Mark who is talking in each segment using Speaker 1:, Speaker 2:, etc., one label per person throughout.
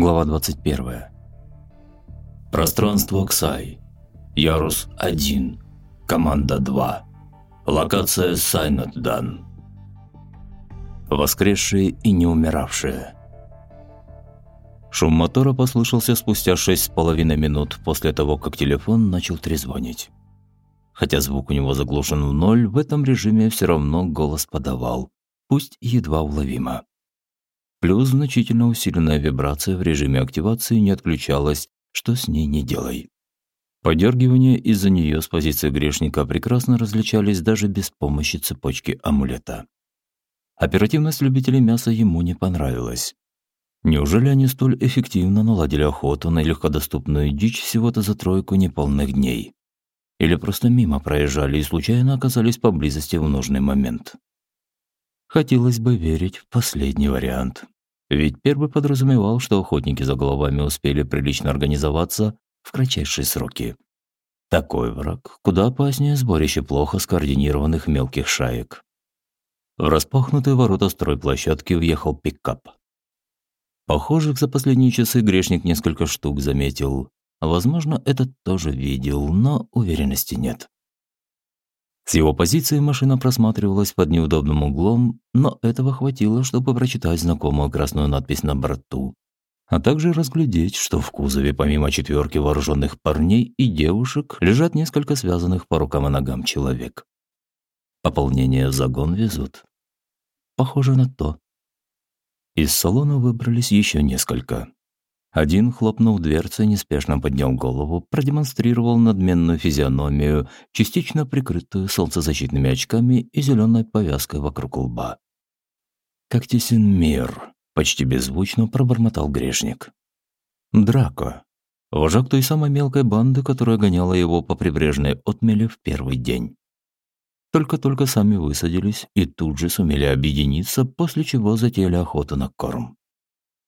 Speaker 1: Глава 21. Пространство Ксай. Ярус 1. Команда 2. Локация Сайнатдан. Воскресшие и не умиравшие. Шум мотора послышался спустя шесть с половиной минут после того, как телефон начал трезвонить. Хотя звук у него заглушен в ноль, в этом режиме все равно голос подавал, пусть едва уловимо. Плюс значительно усиленная вибрация в режиме активации не отключалась, что с ней не делай. Подергивания из-за нее с позиции грешника прекрасно различались даже без помощи цепочки амулета. Оперативность любителей мяса ему не понравилась. Неужели они столь эффективно наладили охоту на легкодоступную дичь всего-то за тройку неполных дней? Или просто мимо проезжали и случайно оказались поблизости в нужный момент? Хотелось бы верить в последний вариант. Ведь первый подразумевал, что охотники за головами успели прилично организоваться в кратчайшие сроки. Такой враг куда опаснее сборище плохо скоординированных мелких шаек. В распахнутые ворота стройплощадки въехал пикап. Похожих за последние часы грешник несколько штук заметил. Возможно, этот тоже видел, но уверенности нет. С его позиции машина просматривалась под неудобным углом, но этого хватило, чтобы прочитать знакомую красную надпись на борту, а также разглядеть, что в кузове помимо четверки вооруженных парней и девушек лежат несколько связанных по рукам и ногам человек. Пополнение в загон везут. Похоже на то. Из салона выбрались еще несколько. Один, хлопнув дверцей, неспешно поднял голову, продемонстрировал надменную физиономию, частично прикрытую солнцезащитными очками и зеленой повязкой вокруг лба. «Как тесен мир!» – почти беззвучно пробормотал грешник. «Драко. Вожак той самой мелкой банды, которая гоняла его по прибрежной отмели в первый день. Только-только сами высадились и тут же сумели объединиться, после чего затеяли охоту на корм.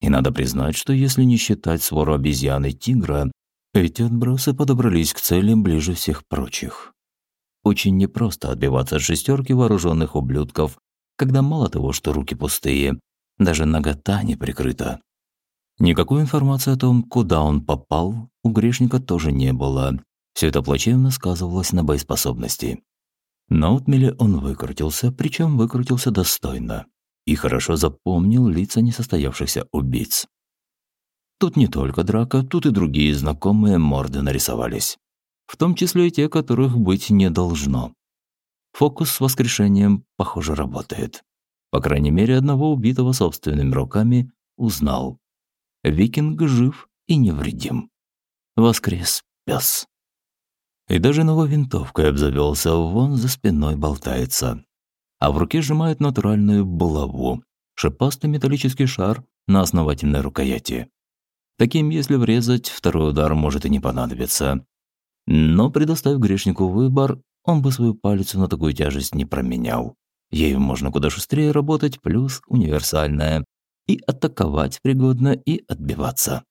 Speaker 1: И надо признать, что если не считать свору обезьян и тигра, эти отбросы подобрались к цели ближе всех прочих. Очень непросто отбиваться от шестерки вооруженных ублюдков, когда мало того, что руки пустые, даже нагота не прикрыта. Никакой информации о том, куда он попал, у грешника тоже не было. Все это плачевно сказывалось на боеспособности. На отмеле он выкрутился, причем выкрутился достойно и хорошо запомнил лица несостоявшихся убийц. Тут не только драка, тут и другие знакомые морды нарисовались. В том числе и те, которых быть не должно. Фокус с воскрешением, похоже, работает. По крайней мере, одного убитого собственными руками узнал. Викинг жив и невредим. Воскрес пес. И даже новой винтовкой обзавелся, вон за спиной болтается а в руке сжимает натуральную булаву, шипастый металлический шар на основательной рукояти. Таким, если врезать, второй удар может и не понадобиться. Но, предоставив грешнику выбор, он бы свою палицу на такую тяжесть не променял. Ею можно куда шустрее работать, плюс универсальная. И атаковать пригодно, и отбиваться.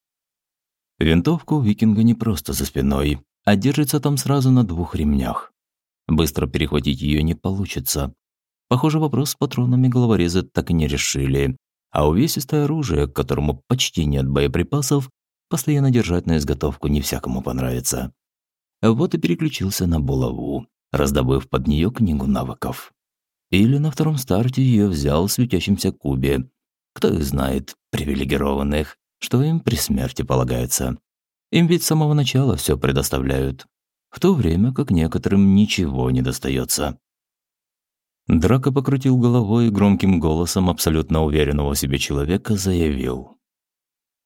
Speaker 1: Винтовку викинга не просто за спиной, а держится там сразу на двух ремнях. Быстро перехватить ее не получится, Похоже, вопрос с патронами головорезы так и не решили, а увесистое оружие, к которому почти нет боеприпасов, постоянно держать на изготовку не всякому понравится. Вот и переключился на булаву, раздобыв под нее книгу навыков. Или на втором старте ее взял в светящемся кубе. Кто их знает, привилегированных, что им при смерти полагается. Им ведь с самого начала все предоставляют. В то время как некоторым ничего не достается. Драко покрутил головой и громким голосом абсолютно уверенного в себе человека заявил.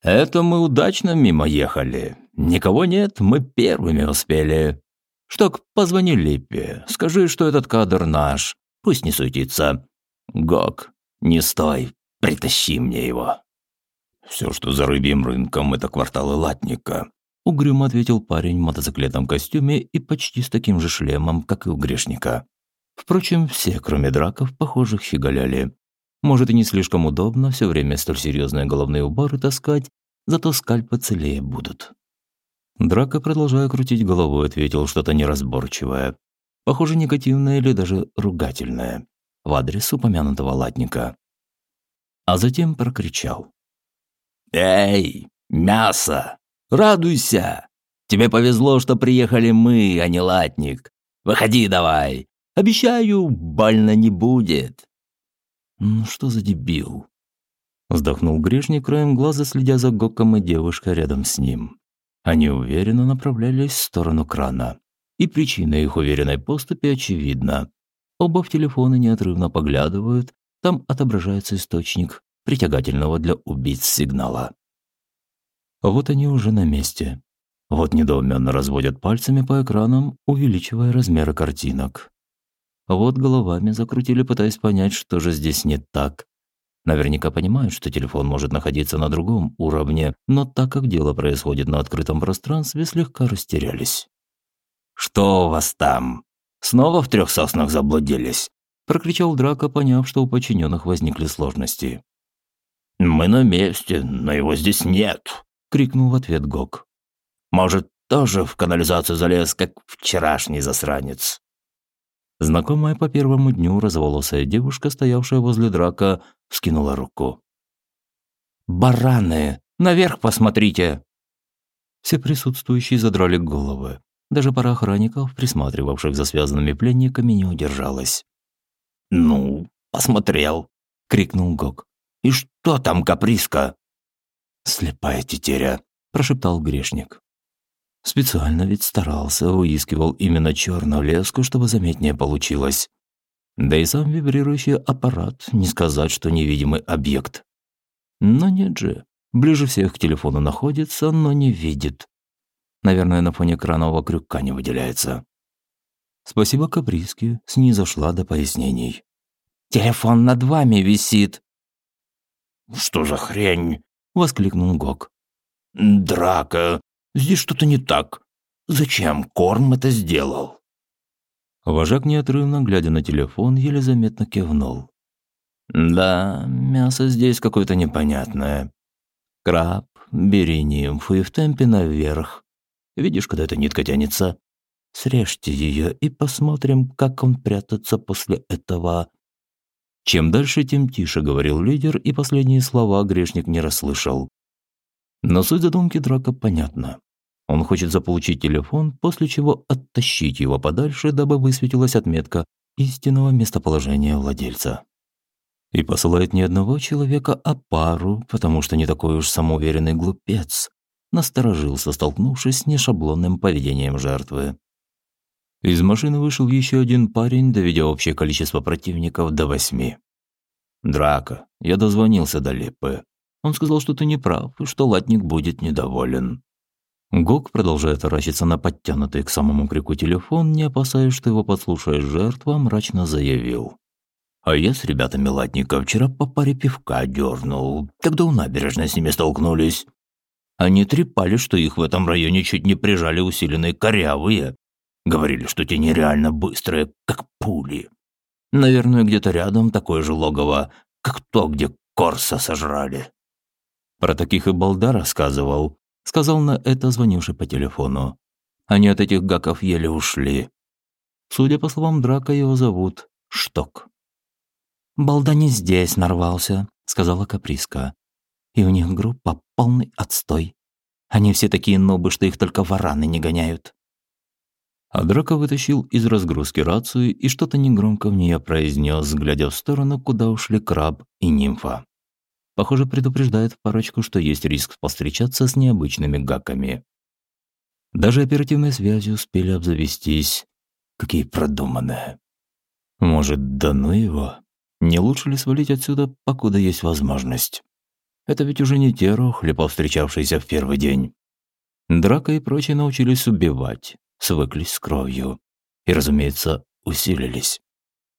Speaker 1: «Это мы удачно мимо ехали. Никого нет, мы первыми успели. Шток, позвони Липпе, скажи, что этот кадр наш, пусть не суетится. Гок, не стой, притащи мне его». «Все, что за рыбьим рынком, это кварталы латника», угрюмо ответил парень в мотоциклетном костюме и почти с таким же шлемом, как и у грешника. Впрочем, все, кроме драков, похожих щеголяли. Может, и не слишком удобно все время столь серьезные головные уборы таскать, зато скальпы целее будут. Драка, продолжая крутить головой, ответил что-то неразборчивое. Похоже, негативное или даже ругательное. В адрес упомянутого латника. А затем прокричал. «Эй, Мясо! Радуйся! Тебе повезло, что приехали мы, а не латник. Выходи давай. Обещаю, больно не будет». «Ну что за дебил?» Вздохнул грешник, краем глаза следя за Гоком и девушкой рядом с ним. Они уверенно направлялись в сторону крана. И причина их уверенной поступи очевидна. Оба в телефоны неотрывно поглядывают, там отображается источник притягательного для убийц сигнала. Вот они уже на месте. Вот недоуменно разводят пальцами по экранам, увеличивая размеры картинок. Вот головами закрутили, пытаясь понять, что же здесь не так. Наверняка понимают, что телефон может находиться на другом уровне, но так как дело происходит на открытом пространстве, слегка растерялись. «Что у вас там? Снова в трех соснах заблудились?» – прокричал Драко, поняв, что у подчиненных возникли сложности. «Мы на месте, но его здесь нет», – крикнул в ответ Гок. «Может, тоже в канализацию залез, как вчерашний засранец?» Знакомая по первому дню разволосая девушка, стоявшая возле драка, вскинула руку. «Бараны! Наверх посмотрите!» Все присутствующие задрали головы. Даже пара охранников, присматривавших за связанными пленниками, не удержалась. «Ну, посмотрел!» — крикнул Гок. «И что там, каприска?» «Слепая тетеря», — прошептал грешник. Специально ведь старался, выискивал именно черную леску, чтобы заметнее получилось. Да и сам вибрирующий аппарат, не сказать, что невидимый объект. Но нет же, ближе всех к телефону находится, но не видит. Наверное, на фоне кранового крюка не выделяется. Спасибо Каприске, снизошла до пояснений. «Телефон над вами висит!» «Что за хрень?» — воскликнул Гок. «Драка! Здесь что-то не так. Зачем Корм это сделал?» Вожак неотрывно, глядя на телефон, еле заметно кивнул. «Да, мясо здесь какое-то непонятное. Краб, бери нимфу и в темпе наверх. Видишь, куда эта нитка тянется? Срежьте ее и посмотрим, как он прятаться после этого». Чем дальше, тем тише говорил лидер, и последние слова грешник не расслышал. Но суть задумки драка понятна. Он хочет заполучить телефон, после чего оттащить его подальше, дабы высветилась отметка истинного местоположения владельца. И посылает не одного человека, а пару, потому что не такой уж самоуверенный глупец. Насторожился, столкнувшись с нешаблонным поведением жертвы. Из машины вышел еще один парень, доведя общее количество противников до восьми. «Драка. Я дозвонился до Липы. Он сказал, что ты не прав, и что латник будет недоволен. Гог продолжает таращиться на подтянутый к самому крику телефон, не опасаясь, что его подслушает жертва, мрачно заявил. «А я с ребятами латника вчера по паре пивка дернул, когда у набережной с ними столкнулись. Они трепали, что их в этом районе чуть не прижали усиленные корявые. Говорили, что те нереально быстрые, как пули. Наверное, где-то рядом такое же логово, как то, где Корса сожрали». Про таких и Балда рассказывал, сказал на это звонивший по телефону. Они от этих гаков еле ушли. Судя по словам Драка, его зовут Шток. «Балда не здесь нарвался», — сказала Каприска. «И у них группа полный отстой. Они все такие нобы, что их только вараны не гоняют». А Драка вытащил из разгрузки рацию и что-то негромко в нее произнес, глядя в сторону, куда ушли краб и нимфа. Похоже, предупреждает парочку, что есть риск повстречаться с необычными гаками. Даже оперативной связью успели обзавестись. Какие продуманные. Может, да ну его? Не лучше ли свалить отсюда, покуда есть возможность? Это ведь уже не те рохли, повстречавшиеся в первый день. Драка и прочие научились убивать, свыклись с кровью. И, разумеется, усилились.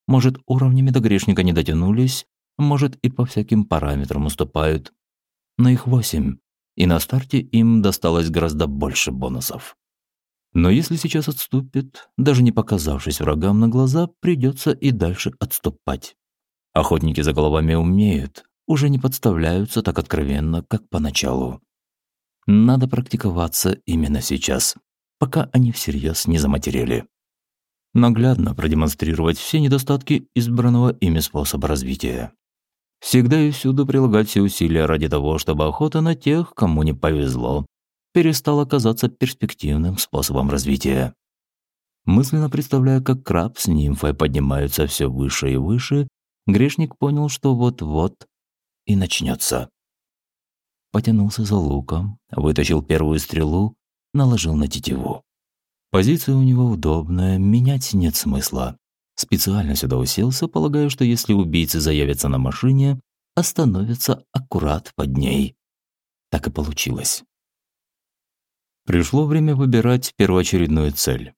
Speaker 1: Может, уровнями до грешника не дотянулись, может, и по всяким параметрам уступают. Но их восемь, и на старте им досталось гораздо больше бонусов. Но если сейчас отступит, даже не показавшись врагам на глаза, придется и дальше отступать. Охотники за головами умеют, уже не подставляются так откровенно, как поначалу. Надо практиковаться именно сейчас, пока они всерьез не заматерели. Наглядно продемонстрировать все недостатки избранного ими способа развития. Всегда и всюду прилагать все усилия ради того, чтобы охота на тех, кому не повезло, перестала казаться перспективным способом развития. Мысленно представляя, как краб с нимфой поднимаются все выше и выше, грешник понял, что вот-вот и начнется. Потянулся за луком, вытащил первую стрелу, наложил на тетиву. Позиция у него удобная, менять нет смысла. Специально сюда уселся, полагая, что если убийцы заявятся на машине, остановятся аккурат под ней. Так и получилось. Пришло время выбирать первоочередную цель.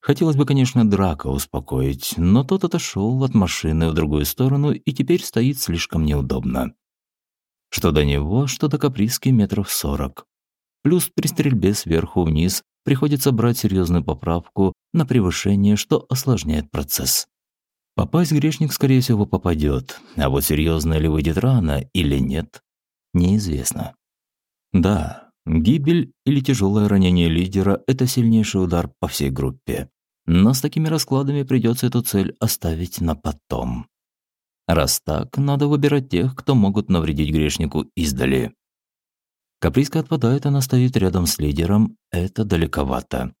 Speaker 1: Хотелось бы, конечно, драка успокоить, но тот отошел от машины в другую сторону и теперь стоит слишком неудобно. Что до него, что до каприски метров сорок. Плюс при стрельбе сверху вниз приходится брать серьезную поправку на превышение, что осложняет процесс. Попасть грешник, скорее всего, попадет, а вот серьезно ли выйдет рано или нет, неизвестно. Да, гибель или тяжелое ранение лидера – это сильнейший удар по всей группе. Но с такими раскладами придется эту цель оставить на потом. Раз так, надо выбирать тех, кто могут навредить грешнику издали. Каприска отпадает, она стоит рядом с лидером. Это далековато.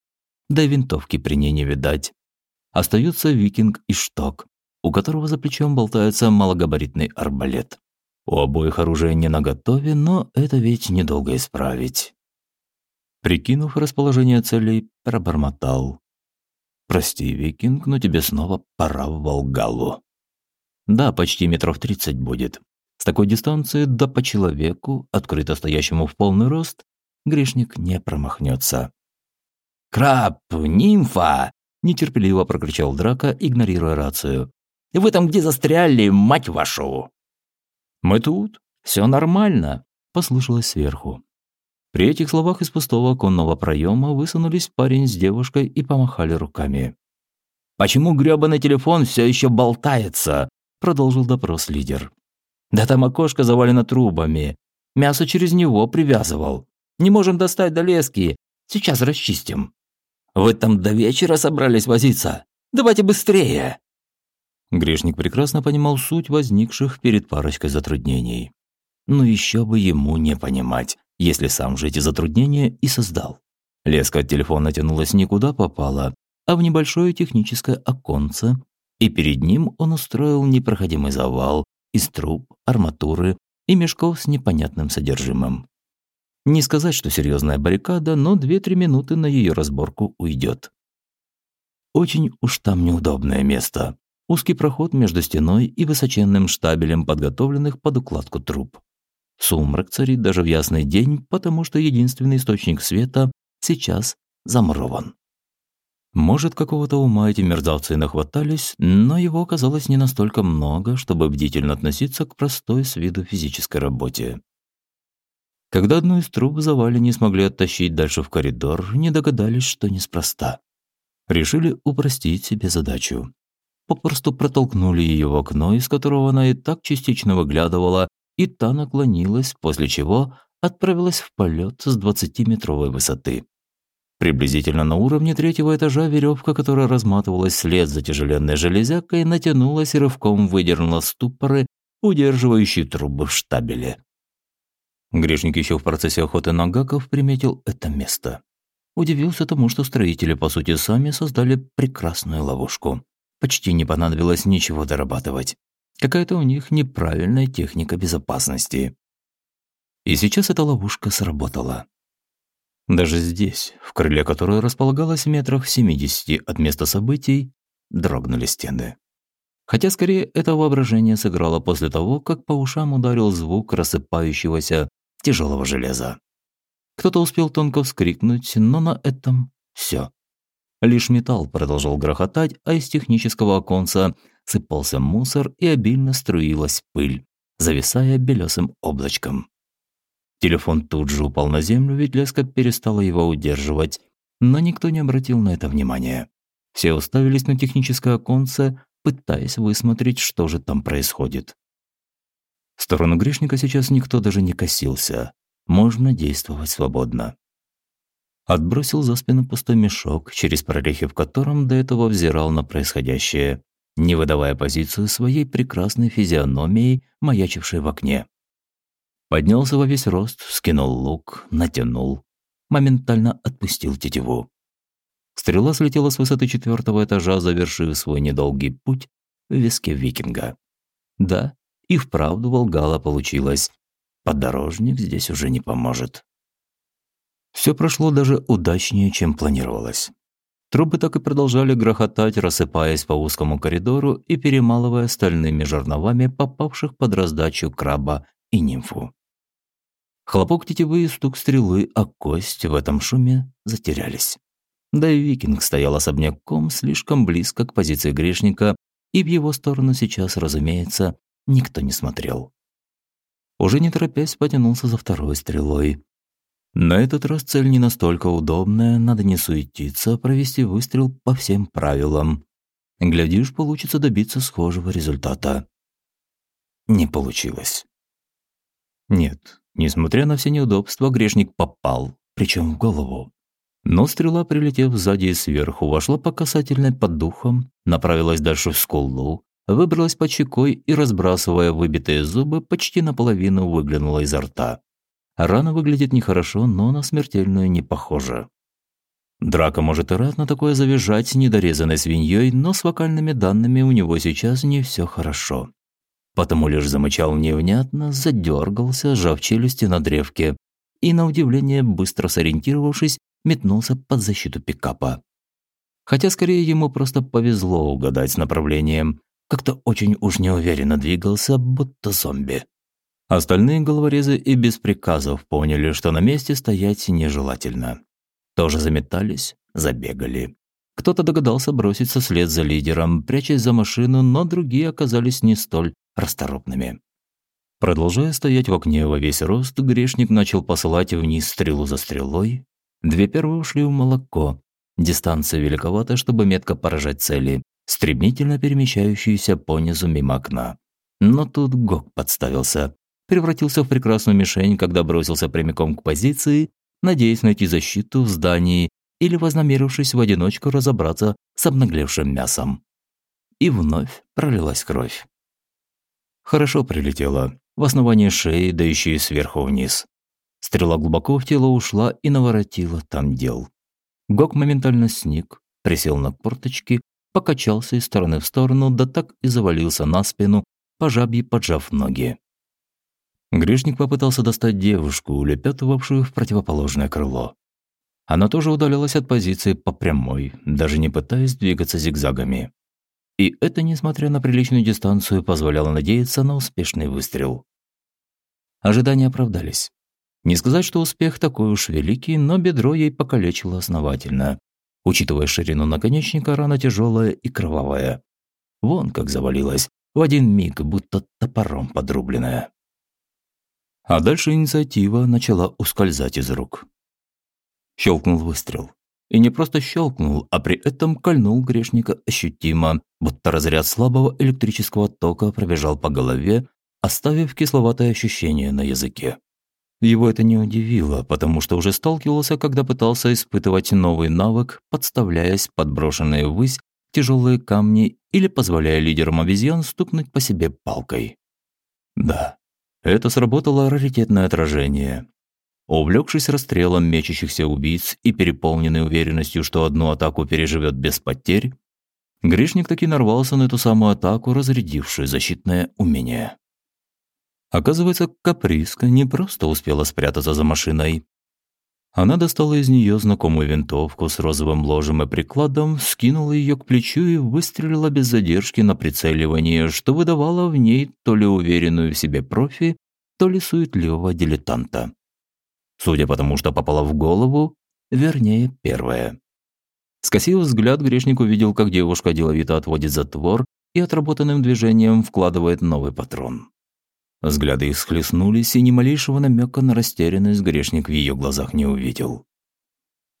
Speaker 1: Да винтовки при ней не видать. Остаются викинг и шток, у которого за плечом болтается малогабаритный арбалет. У обоих оружие не наготове, но это ведь недолго исправить. Прикинув расположение целей, пробормотал. «Прости, викинг, но тебе снова пора в Волгалу». «Да, почти метров тридцать будет. С такой дистанции, да по человеку, открыто стоящему в полный рост, грешник не промахнется. «Краб! Нимфа!» – нетерпеливо прокричал Драка, игнорируя рацию. «Вы там где застряли, мать вашу?» «Мы тут. Все нормально», – послышалось сверху. При этих словах из пустого оконного проема высунулись парень с девушкой и помахали руками. «Почему грёбаный телефон все еще болтается?» – продолжил допрос лидер. Да там окошко завалено трубами. Мясо через него привязывал. Не можем достать до лески. Сейчас расчистим. Вы там до вечера собрались возиться? Давайте быстрее!» Грешник прекрасно понимал суть возникших перед парочкой затруднений. Но еще бы ему не понимать, если сам же эти затруднения и создал. Леска от телефона тянулась никуда попала, а в небольшое техническое оконце, и перед ним он устроил непроходимый завал, из труб, арматуры и мешков с непонятным содержимым. Не сказать, что серьезная баррикада, но 2-3 минуты на ее разборку уйдет. Очень уж там неудобное место. Узкий проход между стеной и высоченным штабелем подготовленных под укладку труб. Сумрак царит даже в ясный день, потому что единственный источник света сейчас замурован. Может, какого-то ума эти мерзавцы нахватались, но его оказалось не настолько много, чтобы бдительно относиться к простой с виду физической работе. Когда одну из труб в завале не смогли оттащить дальше в коридор, не догадались, что неспроста. Решили упростить себе задачу. Попросту протолкнули ее в окно, из которого она и так частично выглядывала, и та наклонилась, после чего отправилась в полет с 20-метровой высоты. Приблизительно на уровне третьего этажа веревка, которая разматывалась вслед за тяжеленной железякой, натянулась и рывком выдернула ступоры, удерживающие трубы в штабеле. Грешник еще в процессе охоты на гаков приметил это место. Удивился тому, что строители, по сути, сами создали прекрасную ловушку. Почти не понадобилось ничего дорабатывать. Какая-то у них неправильная техника безопасности. И сейчас эта ловушка сработала. Даже здесь, в крыле которой располагалось в метрах 70 от места событий, дрогнули стены. Хотя скорее это воображение сыграло после того, как по ушам ударил звук рассыпающегося тяжелого железа. Кто-то успел тонко вскрикнуть, но на этом все. Лишь металл продолжал грохотать, а из технического оконца сыпался мусор и обильно струилась пыль, зависая белесым облачком. Телефон тут же упал на землю, ведь леска перестала его удерживать, но никто не обратил на это внимания. Все уставились на техническое оконце, пытаясь высмотреть, что же там происходит. В сторону грешника сейчас никто даже не косился. Можно действовать свободно. Отбросил за спину пустой мешок, через прорехи в котором до этого взирал на происходящее. не выдавая позицию своей прекрасной физиономией, маячившей в окне. Поднялся во весь рост, скинул лук, натянул, моментально отпустил тетиву. Стрела слетела с высоты четвертого этажа, завершив свой недолгий путь в виске викинга. Да, и вправду Волгала получилось. Подорожник здесь уже не поможет. Все прошло даже удачнее, чем планировалось. Трубы так и продолжали грохотать, рассыпаясь по узкому коридору и перемалывая стальными жерновами попавших под раздачу краба и нимфу. Хлопок тетивы и стук стрелы, а кость в этом шуме затерялись. Да и викинг стоял особняком слишком близко к позиции грешника, и в его сторону сейчас, разумеется, никто не смотрел. Уже не торопясь потянулся за второй стрелой. На этот раз цель не настолько удобная, надо не суетиться, а провести выстрел по всем правилам. Глядишь, получится добиться схожего результата. Не получилось. Нет, несмотря на все неудобства, грешник попал, причем в голову. Но стрела, прилетев сзади и сверху, вошла по касательной под духом, направилась дальше в скулу, выбралась под щекой и, разбрасывая выбитые зубы, почти наполовину выглянула изо рта. Рана выглядит нехорошо, но на смертельную не похожа. Драка может и рад на такое завизжать недорезанной свиньей, но с вокальными данными у него сейчас не все хорошо. Потому лишь замычал невнятно, задергался, сжав челюсти на древке, и, на удивление, быстро сориентировавшись, метнулся под защиту пикапа. Хотя скорее ему просто повезло угадать с направлением. Как-то очень уж неуверенно двигался, будто зомби. Остальные головорезы и без приказов поняли, что на месте стоять нежелательно. Тоже заметались, забегали. Кто-то догадался броситься вслед за лидером, прячась за машину, но другие оказались не столь расторопными. Продолжая стоять в окне во весь рост, грешник начал посылать вниз стрелу за стрелой, Две первые ушли в молоко. Дистанция великовата, чтобы метко поражать цели, стремительно перемещающиеся по низу мимо окна. Но тут Гок подставился. Превратился в прекрасную мишень, когда бросился прямиком к позиции, надеясь найти защиту в здании или вознамерившись в одиночку разобраться с обнаглевшим мясом. И вновь пролилась кровь. Хорошо прилетела. В основании шеи, да еще и сверху вниз. Стрела глубоко в тело ушла и наворотила там дел. Гок моментально сник, присел на порточки, покачался из стороны в сторону, да так и завалился на спину, по жабье поджав ноги. Грешник попытался достать девушку, улепетывавшую в противоположное крыло. Она тоже удалялась от позиции по прямой, даже не пытаясь двигаться зигзагами. И это, несмотря на приличную дистанцию, позволяло надеяться на успешный выстрел. Ожидания оправдались. Не сказать, что успех такой уж великий, но бедро ей покалечило основательно. Учитывая ширину наконечника, рана тяжелая и кровавая. Вон как завалилась, в один миг, будто топором подрубленная. А дальше инициатива начала ускользать из рук. Щелкнул выстрел. И не просто щелкнул, а при этом кольнул грешника ощутимо, будто разряд слабого электрического тока пробежал по голове, оставив кисловатое ощущение на языке. Его это не удивило, потому что уже сталкивался, когда пытался испытывать новый навык, подставляясь под брошенные ввысь тяжелые камни или позволяя лидерам обезьян стукнуть по себе палкой. Да, это сработало раритетное отражение. Увлекшись расстрелом мечущихся убийц и переполненный уверенностью, что одну атаку переживет без потерь, Гришник таки нарвался на эту самую атаку, разрядившую защитное умение. Оказывается, каприска не просто успела спрятаться за машиной. Она достала из нее знакомую винтовку с розовым ложем и прикладом, скинула ее к плечу и выстрелила без задержки на прицеливание, что выдавало в ней то ли уверенную в себе профи, то ли суетливого дилетанта. Судя по тому, что попала в голову, вернее, первое. Скосив взгляд, грешник увидел, как девушка деловито отводит затвор и отработанным движением вкладывает новый патрон. Взгляды их схлестнулись, и ни малейшего намека на растерянность грешник в ее глазах не увидел.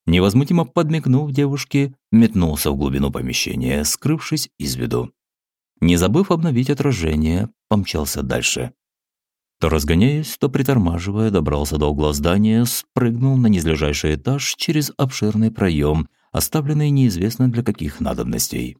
Speaker 1: Невозмутимо подмигнув девушке, метнулся в глубину помещения, скрывшись из виду. Не забыв обновить отражение, помчался дальше. То разгоняясь, то притормаживая, добрался до угла здания, спрыгнул на низлежащий этаж через обширный проем, оставленный неизвестно для каких надобностей.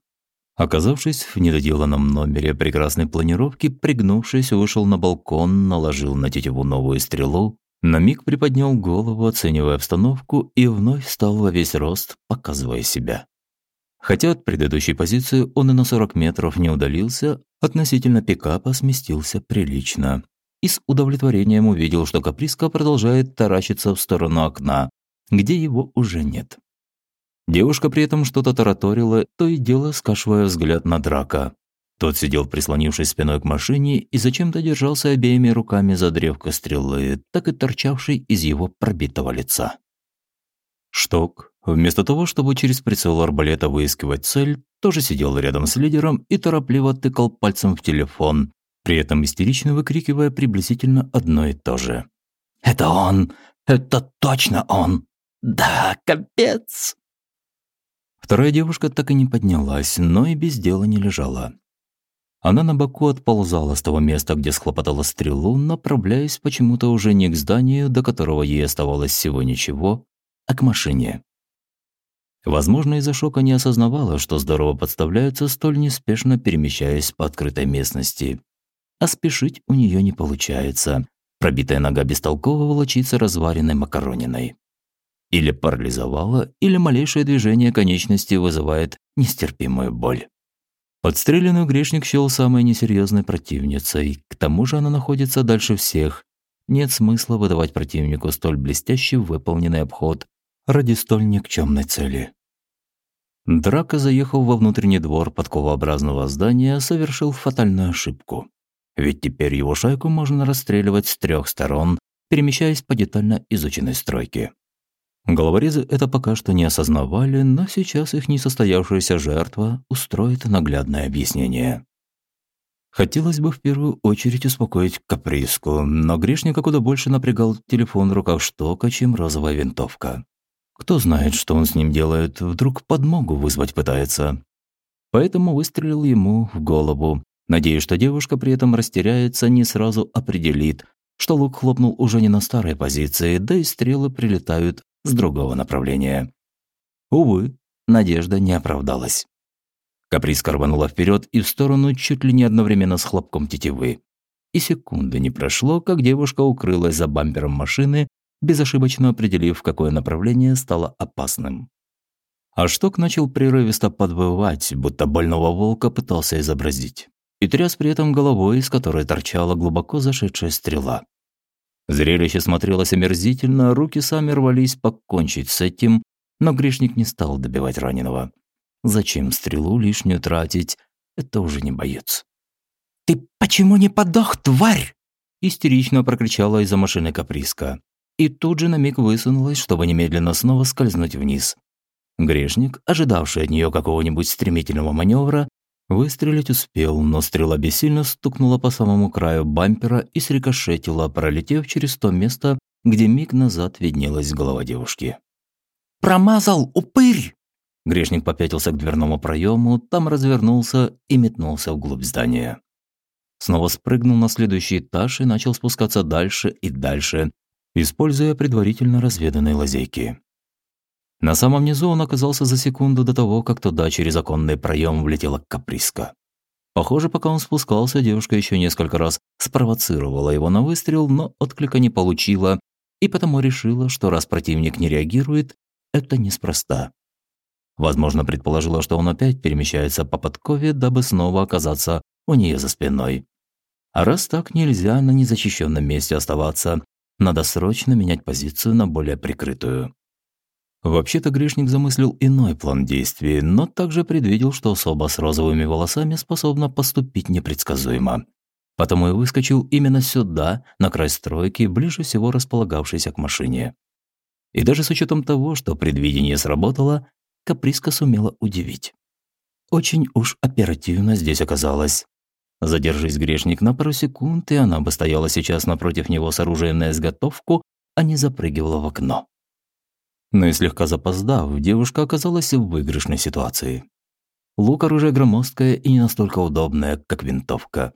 Speaker 1: Оказавшись в недоделанном номере прекрасной планировки, пригнувшись, вышел на балкон, наложил на тетиву новую стрелу, на миг приподнял голову, оценивая обстановку, и вновь встал во весь рост, показывая себя. Хотя от предыдущей позиции он и на 40 метров не удалился, относительно пикапа сместился прилично. И с удовлетворением увидел, что Каприска продолжает таращиться в сторону окна, где его уже нет. Девушка при этом что-то тараторила, то и дело скашивая взгляд на драка. Тот сидел, прислонившись спиной к машине, и зачем-то держался обеими руками за древко стрелы, так и торчавшей из его пробитого лица. Шток, Вместо того, чтобы через прицел арбалета выискивать цель, тоже сидел рядом с лидером и торопливо тыкал пальцем в телефон, при этом истерично выкрикивая приблизительно одно и то же. «Это он! Это точно он! Да, капец!» Вторая девушка так и не поднялась, но и без дела не лежала. Она на боку отползала с того места, где схлопотала стрелу, направляясь почему-то уже не к зданию, до которого ей оставалось всего ничего, а к машине. Возможно, из-за шока не осознавала, что здорово подставляются, столь неспешно перемещаясь по открытой местности. А спешить у нее не получается. Пробитая нога бестолково волочится разваренной макарониной. Или парализовала, или малейшее движение конечности вызывает нестерпимую боль. Подстреленную грешник счел самой несерьезной противницей. К тому же она находится дальше всех. Нет смысла выдавать противнику столь блестящий выполненный обход ради столь никчемной цели. Драка, заехал во внутренний двор подковообразного здания, совершил фатальную ошибку. Ведь теперь его шайку можно расстреливать с трех сторон, перемещаясь по детально изученной стройке. Головорезы это пока что не осознавали, но сейчас их несостоявшаяся жертва устроит наглядное объяснение. Хотелось бы в первую очередь успокоить каприску, но грешника куда больше напрягал телефон в руках штока, чем розовая винтовка. Кто знает, что он с ним делает, вдруг подмогу вызвать пытается. Поэтому выстрелил ему в голову, надеясь, что девушка при этом растеряется, не сразу определит, что лук хлопнул уже не на старой позиции, да и стрелы прилетают с другого направления. Увы, надежда не оправдалась. Каприска рванула вперед и в сторону чуть ли не одновременно с хлопком тетивы. И секунды не прошло, как девушка укрылась за бампером машины безошибочно определив, какое направление стало опасным. А шток начал прерывисто подвывать, будто больного волка пытался изобразить. И тряс при этом головой, из которой торчала глубоко зашедшая стрела. Зрелище смотрелось омерзительно, руки сами рвались покончить с этим, но грешник не стал добивать раненого. Зачем стрелу лишнюю тратить? Это уже не боец. «Ты почему не подох, тварь?» истерично прокричала из-за машины Каприска и тут же на миг высунулась, чтобы немедленно снова скользнуть вниз. Грешник, ожидавший от нее какого-нибудь стремительного маневра, выстрелить успел, но стрела бессильно стукнула по самому краю бампера и срикошетила, пролетев через то место, где миг назад виднелась голова девушки. «Промазал, упырь!» Грешник попятился к дверному проему, там развернулся и метнулся вглубь здания. Снова спрыгнул на следующий этаж и начал спускаться дальше и дальше, используя предварительно разведанные лазейки. На самом низу он оказался за секунду до того, как туда через оконный проем влетела каприска. Похоже, пока он спускался, девушка еще несколько раз спровоцировала его на выстрел, но отклика не получила, и потому решила, что раз противник не реагирует, это неспроста. Возможно, предположила, что он опять перемещается по подкове, дабы снова оказаться у нее за спиной. А раз так, нельзя на незащищенном месте оставаться, надо срочно менять позицию на более прикрытую. Вообще-то грешник замыслил иной план действий, но также предвидел, что особа с розовыми волосами способна поступить непредсказуемо. Потому и выскочил именно сюда, на край стройки, ближе всего располагавшейся к машине. И даже с учетом того, что предвидение сработало, Каприска сумела удивить. Очень уж оперативно здесь оказалось. Задержись грешник на пару секунд, и она бы стояла сейчас напротив него с оружием на изготовку, а не запрыгивала в окно. Но и слегка запоздав, девушка оказалась в выигрышной ситуации. Лук оружие громоздкое и не настолько удобное, как винтовка.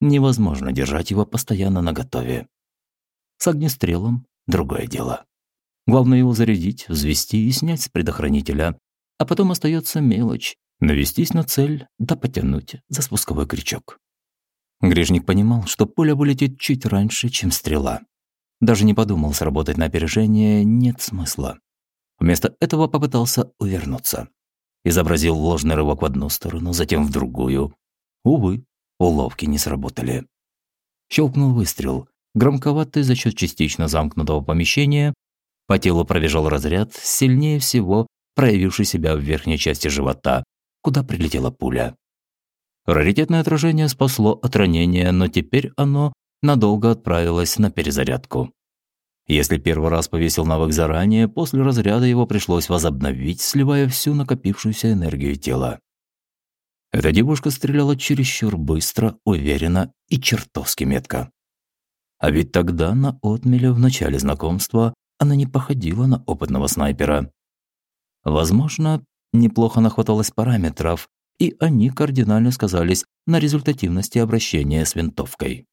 Speaker 1: Невозможно держать его постоянно наготове. С огнестрелом – другое дело. Главное его зарядить, взвести и снять с предохранителя. А потом остается мелочь Навестись на цель, да потянуть за спусковой крючок. Грежник понимал, что пуля вылетит чуть раньше, чем стрела. Даже не подумал сработать на опережение, нет смысла. Вместо этого попытался увернуться. Изобразил ложный рывок в одну сторону, затем в другую. Увы, уловки не сработали. Щелкнул выстрел. Громковатый за счет частично замкнутого помещения. По телу пробежал разряд, сильнее всего проявивший себя в верхней части живота, куда прилетела пуля. Раритетное отражение спасло от ранения, но теперь оно надолго отправилось на перезарядку. Если первый раз повесил навык заранее, после разряда его пришлось возобновить, сливая всю накопившуюся энергию тела. Эта девушка стреляла чересчур быстро, уверенно и чертовски метко. А ведь тогда на отмеле в начале знакомства она не походила на опытного снайпера. Возможно, неплохо нахваталось параметров, и они кардинально сказались на результативности обращения с винтовкой.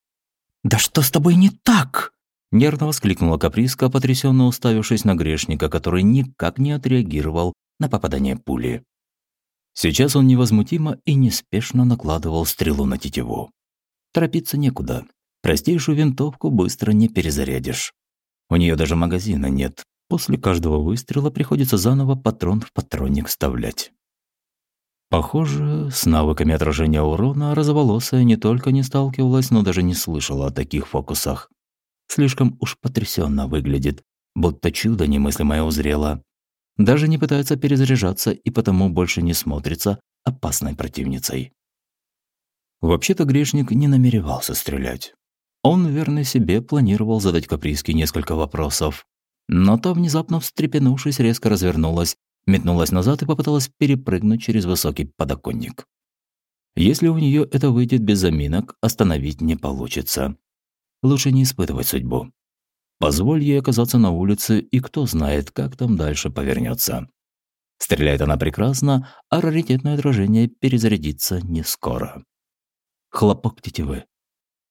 Speaker 2: «Да что с тобой не так?»
Speaker 1: Нервно воскликнула Каприска, потрясенно уставившись на грешника, который никак не отреагировал на попадание пули. Сейчас он невозмутимо и неспешно накладывал стрелу на тетиву. Торопиться некуда. Простейшую винтовку быстро не перезарядишь. У нее даже магазина нет. После каждого выстрела приходится заново патрон в патронник вставлять. Похоже, с навыками отражения урона розоволосая не только не сталкивалась, но даже не слышала о таких фокусах. Слишком уж потрясенно выглядит, будто чудо немыслимое узрело. Даже не пытается перезаряжаться и потому больше не смотрится опасной противницей. Вообще-то грешник не намеревался стрелять. Он, верно себе, планировал задать Каприске несколько вопросов. Но та, внезапно встрепенувшись, резко развернулась, метнулась назад и попыталась перепрыгнуть через высокий подоконник. Если у нее это выйдет без заминок, остановить не получится. Лучше не испытывать судьбу. Позволь ей оказаться на улице, и кто знает, как там дальше повернется. Стреляет она прекрасно, а раритетное отражение перезарядится не скоро. Хлопок тетивы.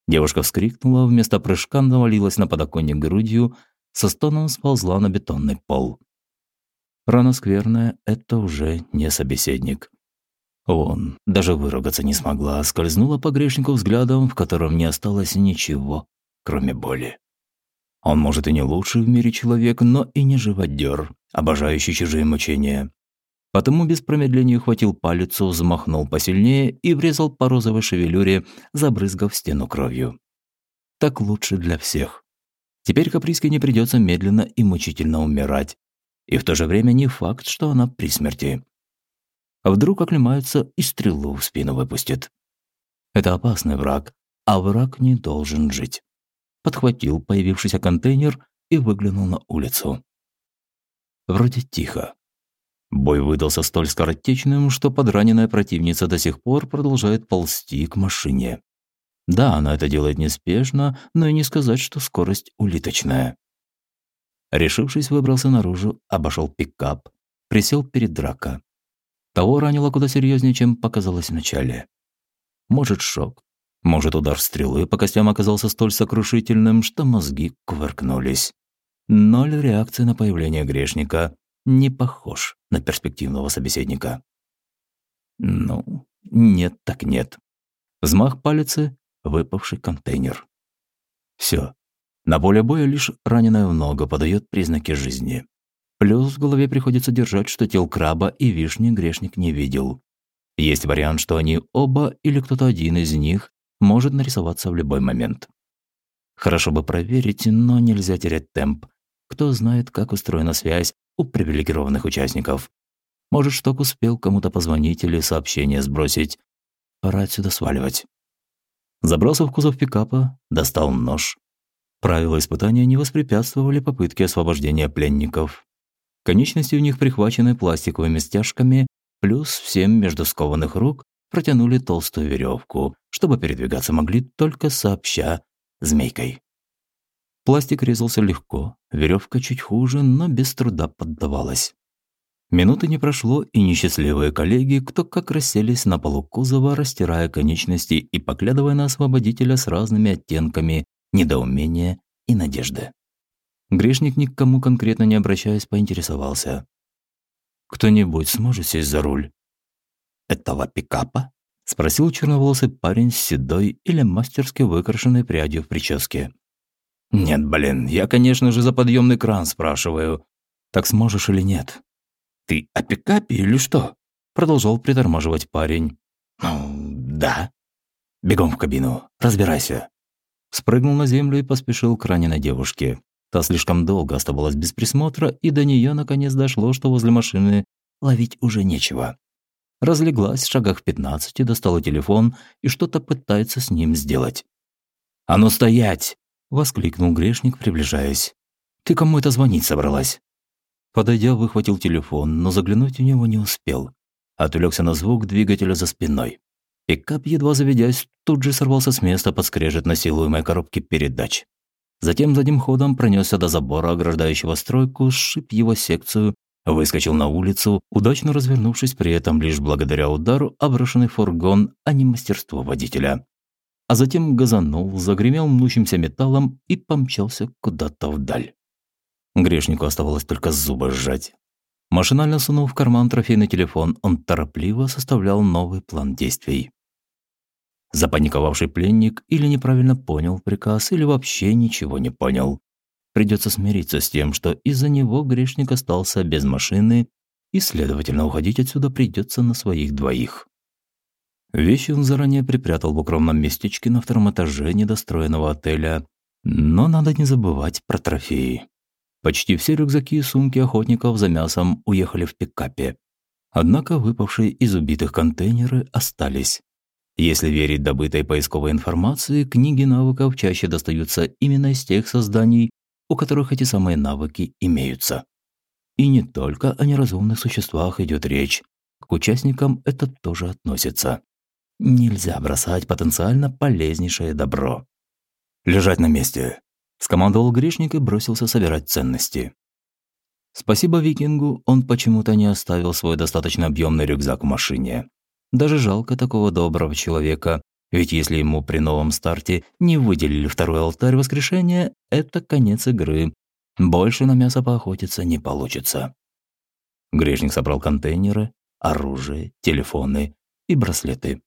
Speaker 1: Девушка вскрикнула, вместо прыжка навалилась на подоконник грудью, со стоном сползла на бетонный пол. Рана скверная – это уже не собеседник. Он даже выругаться не смогла, скользнула по грешнику взглядом, в котором не осталось ничего, кроме боли. Он, может, и не лучший в мире человек, но и не живодер, обожающий чужие мучения. Потому без промедления хватил палец, взмахнул посильнее и врезал по розовой шевелюре, забрызгав стену кровью. Так лучше для всех. Теперь Каприске не придется медленно и мучительно умирать. И в то же время не факт, что она при смерти. А вдруг оклемаются и стрелу в спину выпустит. Это опасный враг, а враг не должен жить подхватил появившийся контейнер и выглянул на улицу. Вроде тихо. Бой выдался столь скоротечным, что подраненная противница до сих пор продолжает ползти к машине. Да, она это делает неспешно, но и не сказать, что скорость улиточная. Решившись, выбрался наружу, обошел пикап, присел перед драка. Того ранило куда серьезнее, чем показалось вначале. Может, шок, может, удар стрелы по костям оказался столь сокрушительным, что мозги кувыркнулись. Ноль реакции на появление грешника не похож на перспективного собеседника. Ну, нет так нет. Взмах палицы, выпавший контейнер. Все. На поле боя лишь раненая в ногу подает признаки жизни. Плюс в голове приходится держать, что тел краба и вишни грешник не видел. Есть вариант, что они оба или кто-то один из них может нарисоваться в любой момент. Хорошо бы проверить, но нельзя терять темп. Кто знает, как устроена связь у привилегированных участников. Может, Шток успел кому-то позвонить или сообщение сбросить. Пора отсюда сваливать. Забрался в кузов пикапа, достал нож. Правила испытания не воспрепятствовали попытке освобождения пленников. Конечности у них прихвачены пластиковыми стяжками, плюс всем между скованных рук протянули толстую веревку, чтобы передвигаться могли только сообща змейкой. Пластик резался легко, веревка чуть хуже, но без труда поддавалась. Минуты не прошло, и несчастливые коллеги, кто как расселись на полу кузова, растирая конечности и поглядывая на освободителя с разными оттенками недоумения и надежды. Грешник кому конкретно не обращаясь, поинтересовался. «Кто-нибудь сможет сесть за руль?»
Speaker 2: Этого пикапа?»
Speaker 1: – спросил черноволосый парень с седой или мастерски выкрашенной прядью в прическе. «Нет, блин, я, конечно же, за подъемный кран спрашиваю. Так сможешь или нет?» «Ты о пикапе или что?» – продолжал притормаживать парень. «Ну, да». «Бегом в кабину, разбирайся». Спрыгнул на землю и поспешил к раненой девушке. Та слишком долго оставалась без присмотра, и до нее наконец дошло, что возле машины ловить уже нечего. Разлеглась в шагах 15, достала телефон и что-то пытается с ним сделать. «А ну стоять!» – воскликнул грешник, приближаясь. «Ты кому это звонить собралась?» Подойдя, выхватил телефон, но заглянуть в него не успел. Отвлекся на звук двигателя за спиной. Пикап, едва заведясь, тут же сорвался с места под скрежет насилуемой коробки передач. Затем задним ходом пронесся до забора, ограждающего стройку, сшиб его секцию, выскочил на улицу, удачно развернувшись при этом лишь благодаря удару оброшенный фургон, а не мастерство водителя. А затем газанул, загремел мнущимся металлом и помчался куда-то вдаль. Грешнику оставалось только зубы сжать. Машинально сунув в карман трофейный телефон, он торопливо составлял новый план действий. Запаниковавший пленник или неправильно понял приказ, или вообще ничего не понял. Придется смириться с тем, что из-за него грешник остался без машины, и, следовательно, уходить отсюда придется на своих двоих. Вещи он заранее припрятал в укромном местечке на втором этаже недостроенного отеля, но надо не забывать про трофеи. Почти все рюкзаки и сумки охотников за мясом уехали в пикапе. Однако выпавшие из убитых контейнеры остались. Если верить добытой поисковой информации, книги навыков чаще достаются именно из тех созданий, у которых эти самые навыки имеются. И не только о неразумных существах идет речь. К участникам это тоже относится. Нельзя бросать потенциально полезнейшее добро. «Лежать на месте», – скомандовал грешник и бросился собирать ценности. Спасибо викингу, он почему-то не оставил свой достаточно объемный рюкзак в машине. Даже жалко такого доброго человека, ведь если ему при новом старте не выделили второй алтарь воскрешения, это конец игры. Больше на мясо поохотиться не получится. Грешник собрал контейнеры, оружие, телефоны и браслеты.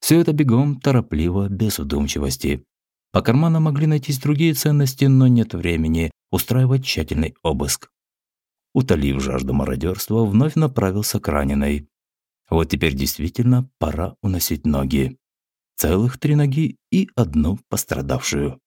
Speaker 1: Все это бегом, торопливо, без вдумчивости. По карманам могли найтись другие ценности, но нет времени устраивать тщательный обыск. Утолив жажду мародерства, вновь направился к раненой. Вот теперь действительно пора уносить ноги. Целых три ноги и одну пострадавшую.